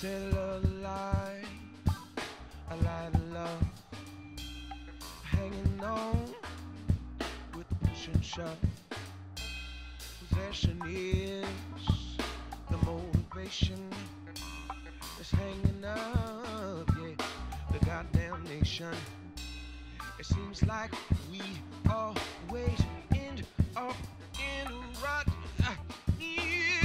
Said love lie, a lie to love. Hanging on with push and shove. Possession is the motivation that's hanging up, yeah. The goddamn nation. It seems like we always end up in a rut. Uh, yeah,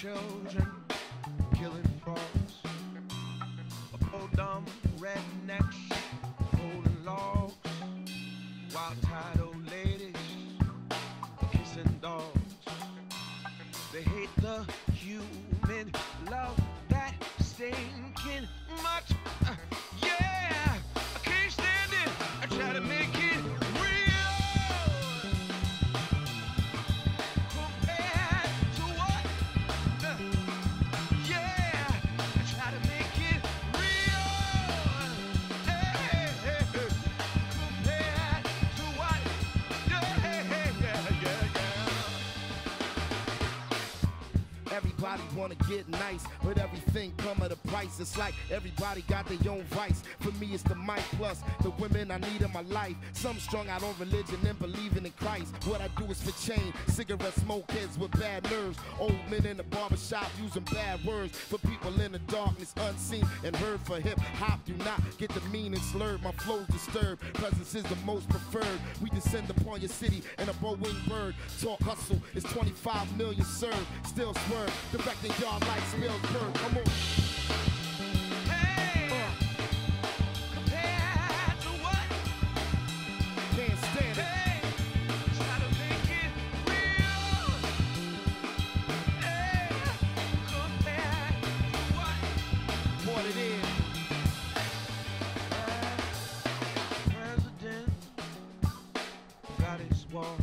children, killing frogs, poor dumb rednecks, holding logs, wild tide old ladies, kissing dogs. They hate the human love that stinking much. Everybody wanna get nice, but everything come at a price. It's like everybody got their own vice. For me, it's the mic plus the women I need in my life. Some strung out on religion and believing in Christ. What I do is for change. Cigarette smoke heads with bad nerves. Old men in the barbershop using bad words for people in the darkness, unseen and heard for hip hop. Do not get the meaning slurred. My flow's disturbed. Presence is the most preferred. We descend upon your city in a bow-winged bird. Talk hustle is 25 million served. Still swerve. Directing y'all like Spielberg. Come on. Hey, uh. compared to what? Can't stand it. Hey, try to make it real. Hey, compared to what? Bought it in. President got his wall.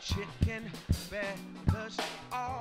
chicken feathers all